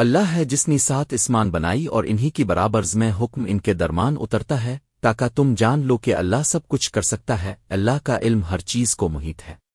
اللہ ہے جس نے سات اسمان بنائی اور انہی کی برابرز میں حکم ان کے درمان اترتا ہے، تاکہ تم جان لو کہ اللہ سب کچھ کر سکتا ہے، اللہ کا علم ہر چیز کو محیط ہے۔